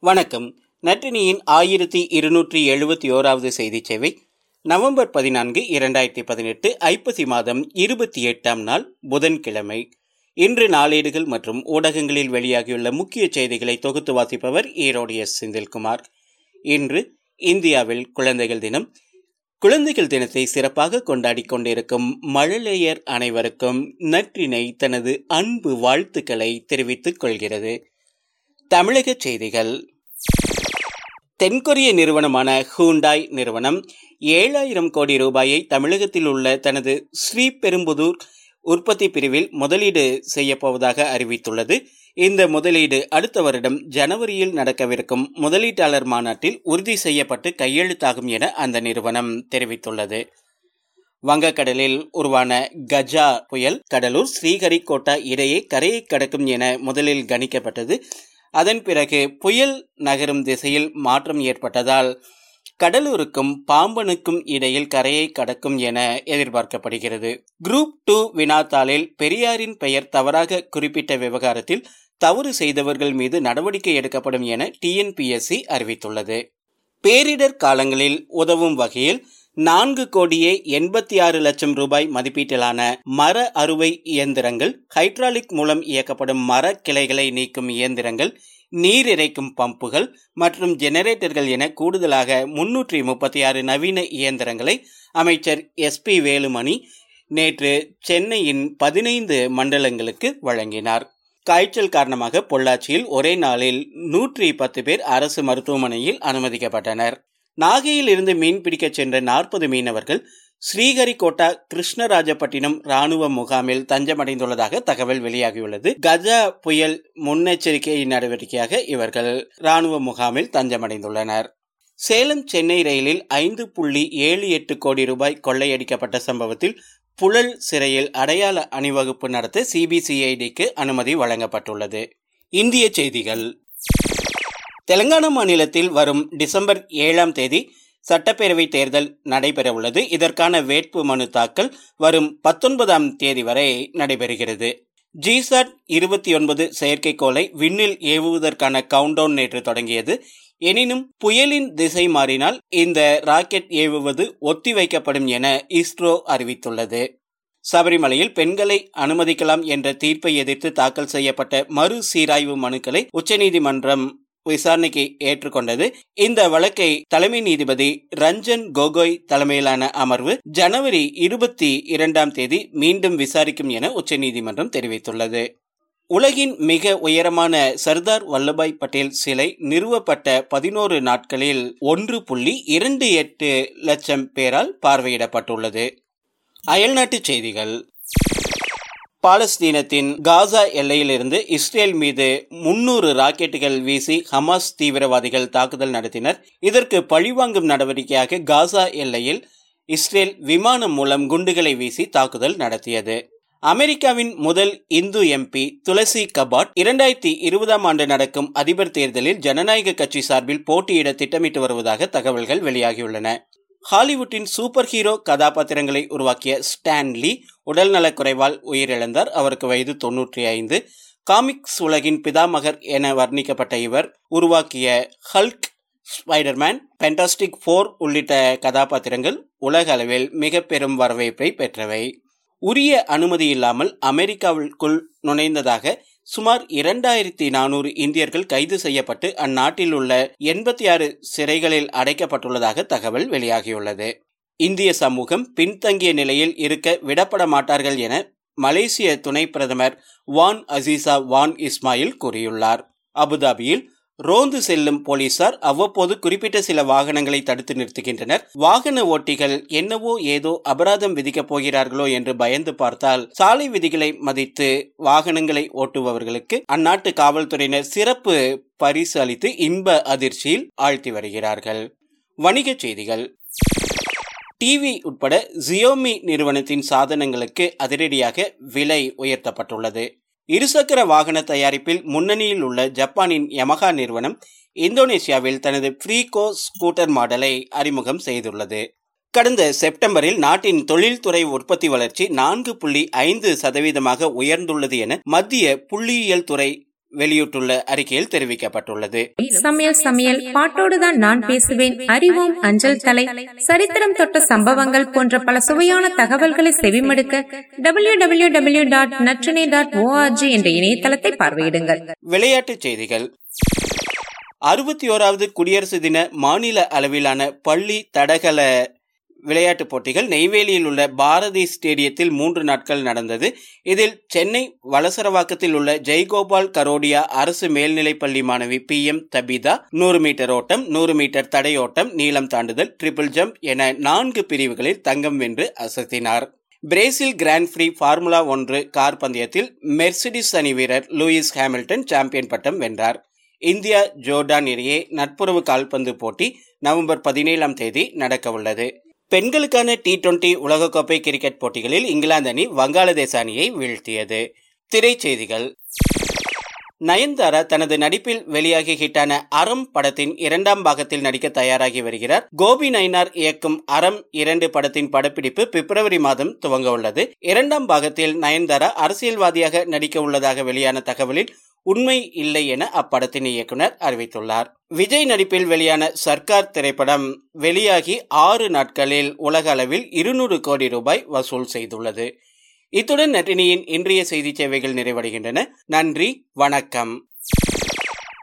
வணக்கம். நற்றினியின் ஆயிரத்தி இருநூற்றி எழுபத்தி ஓராவது செய்தி சேவை நவம்பர் பதினான்கு இரண்டாயிரத்தி பதினெட்டு ஐப்பசி மாதம் இருபத்தி எட்டாம் நாள் புதன்கிழமை. இன்று நாளேடுகள் மற்றும் ஊடகங்களில் வெளியாகியுள்ள முக்கிய செய்திகளை தொகுத்து வாசிப்பவர் ஈரோடு எஸ். செந்தில்குமார். இன்று இந்தியாவில் குழந்தைகள் தினம் குழந்தைகள் தினத்தை சிறப்பாக கொண்டாடி கொண்டிருக்கும் மழலையர் அனைவருக்கும் நற்றினை தனது அன்பு வாழ்த்துக்களை தெரிவித்துக் கொள்கிறது. தமிழக செய்திகள். தென்கொரிய நிறுவனமான ஹூண்டாய் நிறுவனம் ஏழாயிரம் கோடி ரூபாயை தமிழகத்தில் உள்ள தனது ஸ்ரீபெரும்புதூர் உற்பத்தி பிரிவில் முதலீடு செய்யப்போவதாக அறிவித்துள்ளது. இந்த முதலீடு அடுத்த வருடம் ஜனவரியில் நடக்கவிருக்கும் முதலீட்டாளர் மாநாட்டில் உறுதி செய்யப்பட்டு கையெழுத்தாகும் என அந்த நிறுவனம் தெரிவித்துள்ளது. வங்கக்கடலில் உருவான கஜா புயல் கடலூர் ஸ்ரீஹரிகோட்டா இடையே கரையை கடக்கும் என முதலில் கணிக்கப்பட்டது. அதன் பிறகு புயல் நகரும் திசையில் மாற்றம் ஏற்பட்டதால் கடலூருக்கும் பாம்பனுக்கும் இடையில் கரையை கடக்கும் என எதிர்பார்க்கப்படுகிறது. குரூப் டூ வினாத்தாளில் பெரியாரின் பெயர் தவறாக குறிப்பிட்ட விவகாரத்தில் தவறு செய்தவர்கள் மீது நடவடிக்கை எடுக்கப்படும் என டிஎன்பிஎஸ்சி அறிவித்துள்ளது. பேரிடர் காலங்களில் உதவும் வகையில் நான்கு கோடியே எண்பத்தி ஆறு லட்சம் ரூபாய் மதிப்பீட்டிலான மர அறுவை இயந்திரங்கள் ஹைட்ராலிக் மூலம் இயக்கப்படும் மர கிளைகளை நீக்கும் இயந்திரங்கள் நீர் இறைக்கும் பம்புகள் மற்றும் ஜெனரேட்டர்கள் என கூடுதலாக முன்னூற்றி முப்பத்தி ஆறு நவீன இயந்திரங்களை அமைச்சர் எஸ் பி வேலுமணி நேற்று சென்னையின் பதினைந்து மண்டலங்களுக்கு வழங்கினார். காய்ச்சல் காரணமாக பொள்ளாச்சியில் ஒரே நாளில் நூற்றி பத்து பேர் அரசு மருத்துவமனையில் அனுமதிக்கப்பட்டனர். நாகையில் இருந்து மீன் பிடிக்கச் சென்ற நாற்பது மீனவர்கள் ஸ்ரீஹரிகோட்டா கிருஷ்ணராஜப்பட்டினம் ராணுவ முகாமில் தஞ்சமடைந்துள்ளதாக தகவல் வெளியாகியுள்ளது. கஜா புயல் முன்னெச்சரிக்கை நடவடிக்கையாக இவர்கள் ராணுவ முகாமில் தஞ்சமடைந்துள்ளனர். சேலம் சென்னை ரயிலில் ஐந்து புள்ளி ஏழு எட்டு கோடி ரூபாய் கொள்ளையடிக்கப்பட்ட சம்பவத்தில் புழல் சிறையில் அடையாள அணிவகுப்பு நடத்த சிபிசிஐடிக்கு அனுமதி வழங்கப்பட்டுள்ளது. இந்திய செய்திகள். தெலங்கானா மாநிலத்தில் வரும் டிசம்பர் ஏழாம் தேதி சட்டப்பேரவை தேர்தல் நடைபெறவுள்ளது. இதற்கான வேட்பு மனு தாக்கல் வரும் பத்தொன்பதாம் தேதி வரை நடைபெறுகிறது. ஜிசாட் இருபத்தி ஒன்பது செயற்கைக்கோளை விண்ணில் ஏவுவதற்கான கவுண்டவுன் நேற்று தொடங்கியது. எனினும் புயலின் திசை மாறினால் இந்த ராக்கெட் ஏவுவது ஒத்திவைக்கப்படும் என இஸ்ரோ அறிவித்துள்ளது. சபரிமலையில் பெண்களை அனுமதிக்கலாம் என்ற தீர்ப்பை எதிர்த்து தாக்கல் செய்யப்பட்ட மறு சீராய்வு மனுக்களை உச்சநீதிமன்றம் விசாரணைக்கு ஏற்றுக்கொண்டது. இந்த வழக்கை தலைமை நீதிபதி ரஞ்சன் கோகோய் தலைமையிலான அமர்வு ஜனவரி இருபத்தி இரண்டாம் தேதி மீண்டும் விசாரிக்கும் என உச்சநீதிமன்றம் தெரிவித்துள்ளது. உலகின் மிக உயரமான சர்தார் வல்லபாய் பட்டேல் சிலை நிறுவப்பட்ட பதினோரு நாட்களில் ஒன்று புள்ளி இரண்டு எட்டு லட்சம் பேரால் பார்வையிடப்பட்டுள்ளது. அயல்நாட்டு செய்திகள். பாலஸ்தீனத்தின் காசா எல்லையிலிருந்து இஸ்ரேல் மீது முன்னூறு ராக்கெட்டுகள் வீசி ஹமாஸ் தீவிரவாதிகள் தாக்குதல் நடத்தினர். இதற்கு பழிவாங்கும் நடவடிக்கையாக காசா எல்லையில் இஸ்ரேல் விமானம் மூலம் குண்டுகளை வீசி தாக்குதல் நடத்தியது. அமெரிக்காவின் முதல் இந்து எம்பி துளசி கபாட் இரண்டாயிரத்தி இருபதாம் ஆண்டு நடக்கும் அதிபர் தேர்தலில் ஜனநாயக கட்சி சார்பில் போட்டியிட திட்டமிட்டு வருவதாக தகவல்கள் வெளியாகியுள்ளன. ஹாலிவுட்டின் சூப்பர் ஹீரோ கதாபாத்திரங்களை உருவாக்கிய ஸ்டான்லி உடல்நலக்குறைவால் உயிரிழந்தார். அவருக்கு வயது தொன்னூற்றி ஐந்து. காமிக்ஸ் உலகின் பிதாமகர் என வர்ணிக்கப்பட்ட இவர் உருவாக்கிய ஹல்க் ஸ்பைடர்மேன் பென்டாஸ்டிக் போர் உள்ளிட்ட கதாபாத்திரங்கள் உலக அளவில் மிக பெரும் வரவேற்பை பெற்றவை. உரிய அனுமதி இல்லாமல் அமெரிக்காவிற்குள் நுழைந்ததாக சுமார் இரண்டாயிரத்தி நானூறு இந்தியர்கள் கைது செய்யப்பட்டு அந்நாட்டில் உள்ள எண்பத்தி ஆறு சிறைகளில் அடைக்கப்பட்டுள்ளதாக தகவல் வெளியாகியுள்ளது. இந்திய சமூகம் பின்தங்கிய நிலையில் இருக்க விடப்பட மாட்டார்கள் என மலேசிய துணை பிரதமர் வான் அசீசா வான் இஸ்மாயில் கூறியுள்ளார். அபுதாபியில் ரோந்து செல்லும் போலீசார் அவ்வப்போது குறிப்பிட்ட சில வாகனங்களை தடுத்து நிறுத்துகின்றனர். வாகன ஓட்டிகள் என்னவோ ஏதோ அபராதம் விதிக்கப் போகிறார்களோ என்று பயந்து பார்த்தால் சாலை விதிகளை மதித்து வாகனங்களை ஓட்டுபவர்களுக்கு அந்நாட்டு காவல்துறையினர் சிறப்பு பரிசு அளித்து இன்ப அதிர்ச்சியில் ஆழ்த்தி வருகிறார்கள். வணிகச் செய்திகள். டிவி உட்பட ஜியோமி நிறுவனத்தின் சாதனங்களுக்கு அதிரடியாக விலை உயர்த்தப்பட்டுள்ளது. இருசக்கர வாகன தயாரிப்பில் முன்னணியில் உள்ள ஜப்பானின் யமகா நிறுவனம் இந்தோனேசியாவில் தனது ஃப்ரீகோ ஸ்கூட்டர் மாடலை அறிமுகம் செய்துள்ளது. கடந்த செப்டம்பரில் நாட்டின் தொழில்துறை உற்பத்தி வளர்ச்சி நான்கு புள்ளி ஐந்து சதவீதமாக உயர்ந்துள்ளது என மத்திய புள்ளியியல் துறை வெளியிட்டுள்ள அறிக்கையில் தெரிவிக்கப்பட்டுள்ளது. சமையல் சமையல் பாட்டோடுதான் நான் பேசுவேன். அறிவோம் அஞ்சல் தலை சரித்திரம் தொட்ட சம்பவங்கள் போன்ற பல சுவையான தகவல்களை செவிமடுக்க W W W dot Natrinai dot ORG என்ற இணையதளத்தை பார்வையிடுங்கள். விளையாட்டுச் செய்திகள். அறுபத்தி ஓராவது குடியரசு தின மாநில அளவிலான பள்ளி தடகள விளையாட்டுப் போட்டிகள். நெய்வேலியில் உள்ள பாரதி ஸ்டேடியத்தில் மூன்று நாட்கள் நடந்தது. இதில் சென்னை வலசரவாக்கத்தில் உள்ள ஜெய்கோபால் கரோடியா அரசு மேல்நிலைப்பள்ளி மாணவி பி. எம். தபிதா நூறு மீட்டர் ஓட்டம் நூறு மீட்டர் தடையோட்டம் நீளம் தாண்டுதல் ட்ரிபிள் ஜம்ப் என நான்கு பிரிவுகளில் தங்கம் வென்று அசத்தினார். பிரேசில் கிராண்ட் ஃப்ரீ ஃபார்முலா ஒன்று கார் பந்தயத்தில் மெர்சிடிஸ் அணி வீரர் லூயிஸ் ஹாமில்டன் சாம்பியன் பட்டம் வென்றார். இந்தியா ஜோர்டான் இடையே நட்புறவு கால்பந்து போட்டி நவம்பர் பதினேழாம் தேதி நடக்கவுள்ளது. பெண்களுக்கான டி டுவெண்டி உலகக்கோப்பை கிரிக்கெட் போட்டிகளில் இங்கிலாந்து அணி வங்காளதேச அணியை வீழ்த்தியது. திரைச்செய்திகள். நயன்தாரா தனது நடிப்பில் வெளியாகி ஹிட்டான அறம் படத்தின் இரண்டாம் பாகத்தில் நடிக்க தயாராகி வருகிறார். கோபி நயினார் இயக்கும் அறம் இரண்டு படத்தின் படப்பிடிப்பு பிப்ரவரி மாதம் துவங்க உள்ளது. இரண்டாம் பாகத்தில் நயன்தாரா அரசியல்வாதியாக நடிக்க உள்ளதாக வெளியான தகவலில் உண்மை இல்லை என அப்படத்தின் இயக்குனர் அறிவித்துள்ளார். விஜய் நடிப்பில் வெளியான சர்க்கார் திரைப்படம் வெளியாகி ஆறு நாட்களில் உலக அளவில் இருநூறு கோடி ரூபாய் வசூல் செய்துள்ளது. இத்துடன் நட்டினியின் இன்றைய செய்தி சேவைகள் நிறைவடைகின்றன. நன்றி வணக்கம்.